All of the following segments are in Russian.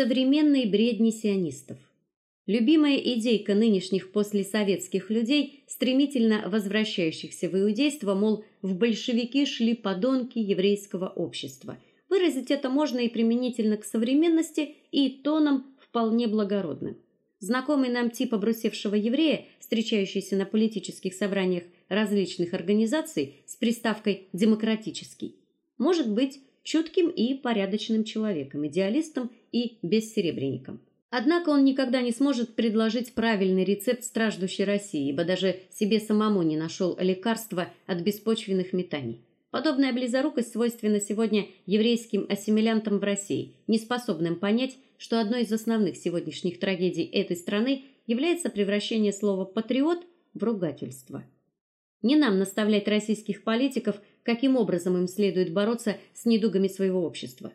современной бредни сионистов. Любимая идейка нынешних послесоветских людей, стремительно возвращающихся в иудейство, мол, в большевики шли подонки еврейского общества. Выразить это можно и применительно к современности, и тоном вполне благородным. Знакомый нам тип обрусевшего еврея, встречающийся на политических собраниях различных организаций с приставкой демократический, может быть чутким и порядочным человеком, идеалистом и бессеребренником. Однако он никогда не сможет предложить правильный рецепт страждущей России, ибо даже себе самому не нашел лекарства от беспочвенных метаний. Подобная близорукость свойственна сегодня еврейским ассимилянтам в России, неспособным понять, что одной из основных сегодняшних трагедий этой страны является превращение слова патриот в ругательство. Не нам наставлять российских политиков, каким образом им следует бороться с недугами своего общества.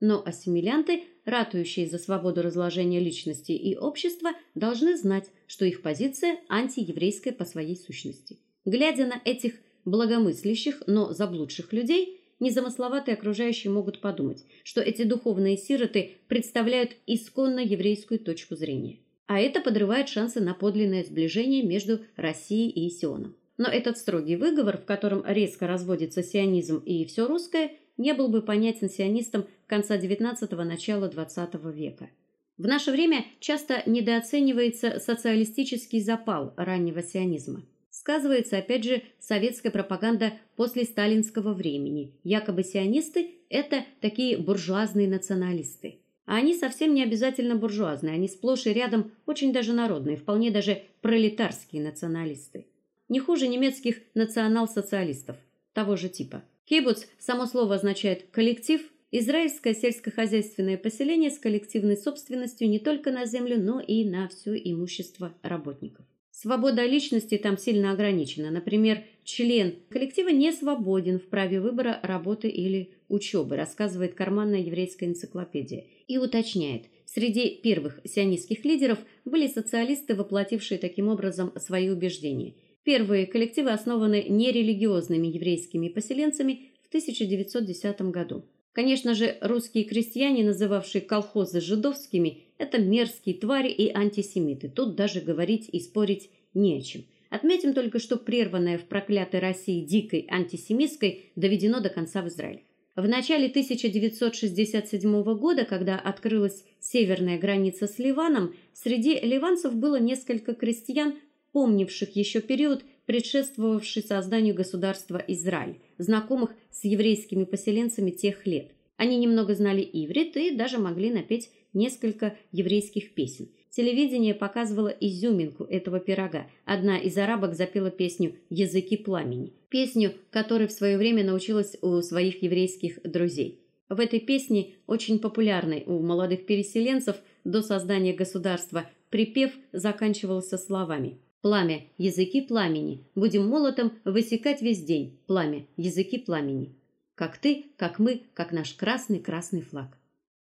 Но ассимилянты, ратующие за свободу разложения личности и общества, должны знать, что их позиция антиеврейская по своей сущности. Глядя на этих благомыслящих, но заблудших людей, незамысловатые окружающие могут подумать, что эти духовные сироты представляют исконно еврейскую точку зрения. А это подрывает шансы на подлинное сближение между Россией и Сионом. Но этот строгий выговор, в котором резко разводится сионизм и все русское, не был бы понятен сионистам конца XIX начала XX века. В наше время часто недооценивается социалистический запал раннего сионизма. Сказывается опять же советская пропаганда после сталинского времени. Якобы сионисты это такие буржуазные националисты. А они совсем не обязательно буржуазные, они сплошь и рядом очень даже народные, вполне даже пролетарские националисты. Не хуже немецких национал-социалистов того же типа. Кибуц само слово означает коллектив, израильское сельскохозяйственное поселение с коллективной собственностью не только на землю, но и на все имущество работников. Свобода личности там сильно ограничена. Например, член коллектива не свободен в праве выбора работы или учебы, рассказывает карманная еврейская энциклопедия, и уточняет: среди первых сионистских лидеров были социалисты, воплотившие таким образом свои убеждения. Первые коллективы основаны нерелигиозными еврейскими поселенцами в 1910 году. Конечно же, русские крестьяне, называвшие колхозы жидовскими, это мерзкие твари и антисемиты. Тут даже говорить и спорить не о чем. Отметим только, что прерванное в проклятой России дикой антисемитской доведено до конца в Израиле. В начале 1967 года, когда открылась северная граница с Ливаном, среди ливанцев было несколько крестьян, помнивших еще период, предшествовавший созданию государства Израиль, знакомых с еврейскими поселенцами тех лет. Они немного знали иврит и даже могли напеть несколько еврейских песен. Телевидение показывало изюминку этого пирога. Одна из арабок запела песню Языки пламени, песню, которой в свое время научилась у своих еврейских друзей. В этой песне, очень популярной у молодых переселенцев до создания государства, припев заканчивался словами: Пламя, языки пламени, будем молотом высекать весь день. Пламя, языки пламени. Как ты, как мы, как наш красный-красный флаг.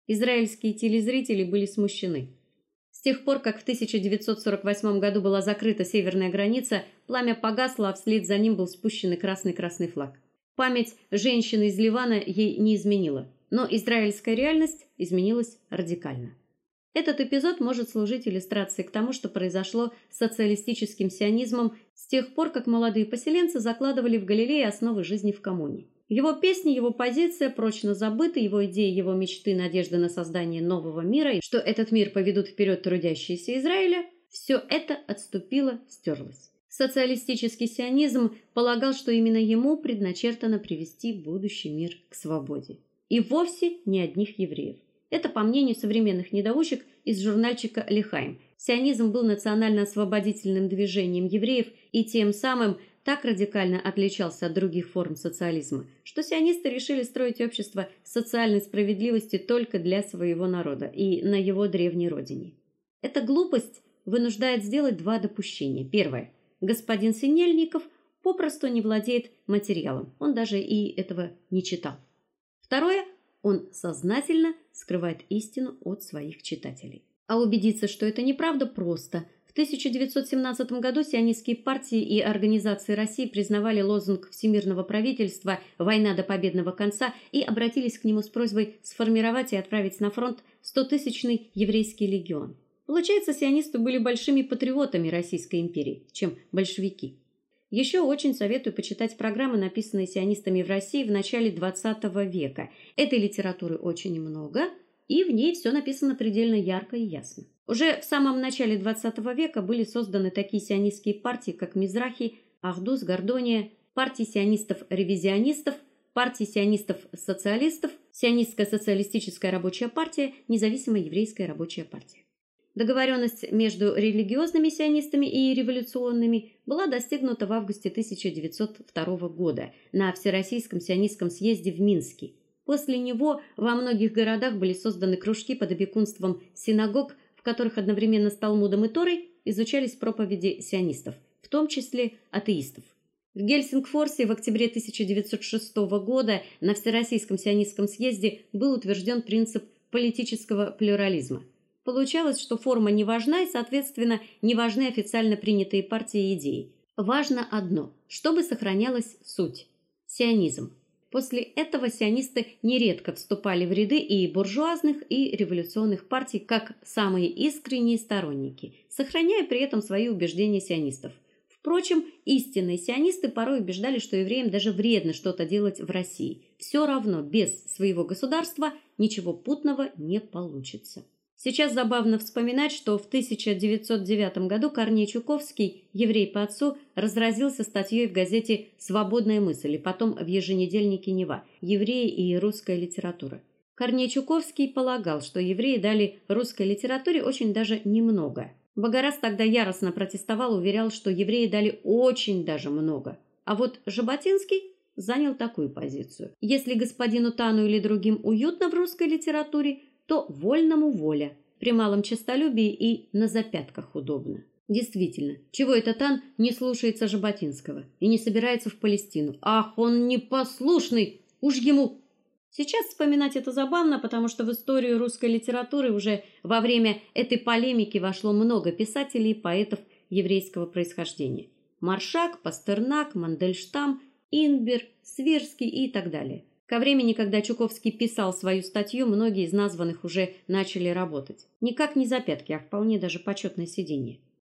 Израильские телезрители были смущены. С тех пор, как в 1948 году была закрыта северная граница, пламя погасло, а вслед за ним был спущен и красный-красный флаг. Память женщины из Ливана ей не изменила, но израильская реальность изменилась радикально. Этот эпизод может служить иллюстрацией к тому, что произошло с социалистическим сионизмом с тех пор, как молодые поселенцы закладывали в Галилее основы жизни в коммуне. Его песни, его позиция прочно забыты, его идеи, его мечты, надежды на создание нового мира и что этот мир поведут вперед трудящиеся Израиля, все это отступило, стерлось. Социалистический сионизм полагал, что именно ему предначертано привести будущий мир к свободе, и вовсе не одних евреев. Это по мнению современных недоучек из журнальчика Лихайм. Сионизм был национально-освободительным движением евреев и тем самым так радикально отличался от других форм социализма, что сионисты решили строить общество социальной справедливости только для своего народа и на его древней родине. Эта глупость вынуждает сделать два допущения. Первое: господин Синельников попросту не владеет материалом. Он даже и этого не читал. Второе: он сознательно скрывает истину от своих читателей. А убедиться, что это неправда, просто. В 1917 году сионистские партии и организации России признавали лозунг всемирного правительства Война до победного конца и обратились к нему с просьбой сформировать и отправить на фронт 100-тысячный еврейский легион. Получается, сионисты были большими патриотами Российской империи, чем большевики. Еще очень советую почитать программы, написанные сионистами в России в начале XX века. Этой литературы очень много, и в ней все написано предельно ярко и ясно. Уже в самом начале XX века были созданы такие сионистские партии, как Мизрахи, Ахдус, Гордония, партии сионистов-ревизионистов, партии сионистов-социалистов, Сионистская социалистическая рабочая партия, Независимая еврейская рабочая партия. Договоренность между религиозными сионистами и революционными была достигнута в августе 1902 года на Всероссийском сионистском съезде в Минске. После него во многих городах были созданы кружки под опекунством синагог которых одновременно с Талмудом и Торой изучались проповеди сионистов, в том числе атеистов. В Гельсингфорсе в октябре 1906 года на Всероссийском сионистском съезде был утвержден принцип политического плюрализма. Получалось, что форма не важна и, соответственно, не важны официально принятые партии и идеи. Важно одно чтобы сохранялась суть сионизм. После этого сионисты нередко вступали в ряды и буржуазных, и революционных партий как самые искренние сторонники, сохраняя при этом свои убеждения сионистов. Впрочем, истинные сионисты порой убеждали, что евреям даже вредно что-то делать в России. Все равно без своего государства ничего путного не получится. Сейчас забавно вспоминать, что в 1909 году Корней Чуковский, еврей по отцу, разразился статьей в газете Свободная мысль и потом в еженедельнике Нева Евреи и русская литература. Корней Чуковский полагал, что евреи дали русской литературе очень даже немного. Богораз тогда яростно протестовал, уверял, что евреи дали очень даже много. А вот Жаботинский занял такую позицию: если господину Тану или другим уютно в русской литературе, то вольному воля, при малом честолюбии и на запятках удобно. Действительно, чего этот Тан не слушается Жаботинского и не собирается в Палестину? Ах, он непослушный! Уж ему Сейчас вспоминать это забавно, потому что в историю русской литературы уже во время этой полемики вошло много писателей и поэтов еврейского происхождения: Маршак, Пастернак, Мандельштам, Инбер, Свирский и так далее. Ко времени, когда Чуковский писал свою статью, многие из названных уже начали работать. Никак не за пятки, а вполне даже почетное сидение.